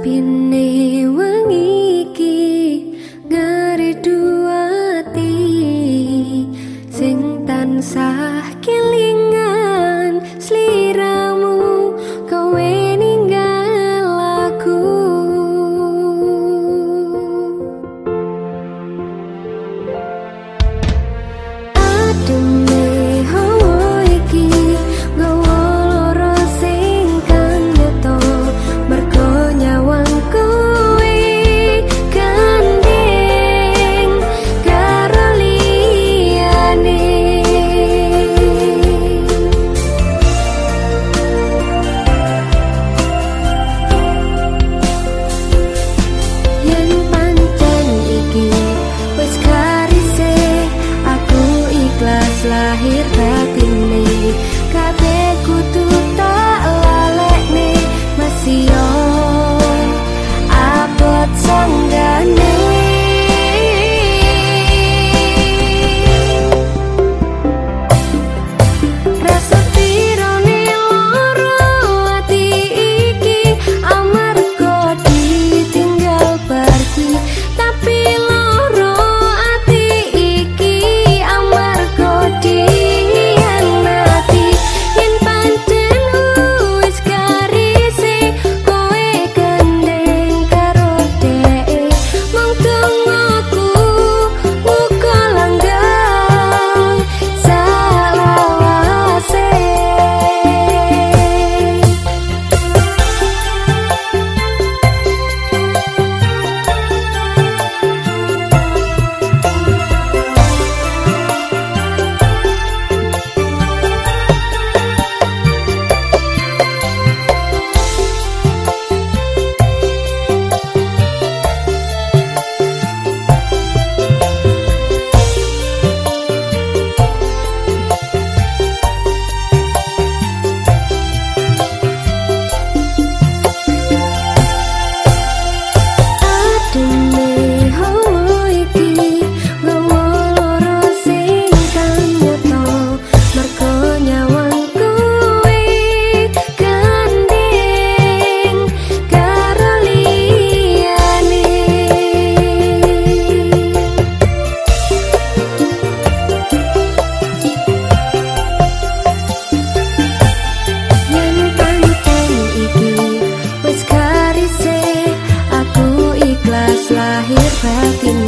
sepine wengi iki ngare duati sing tansah keling lahir batin ini kabeh kutu trap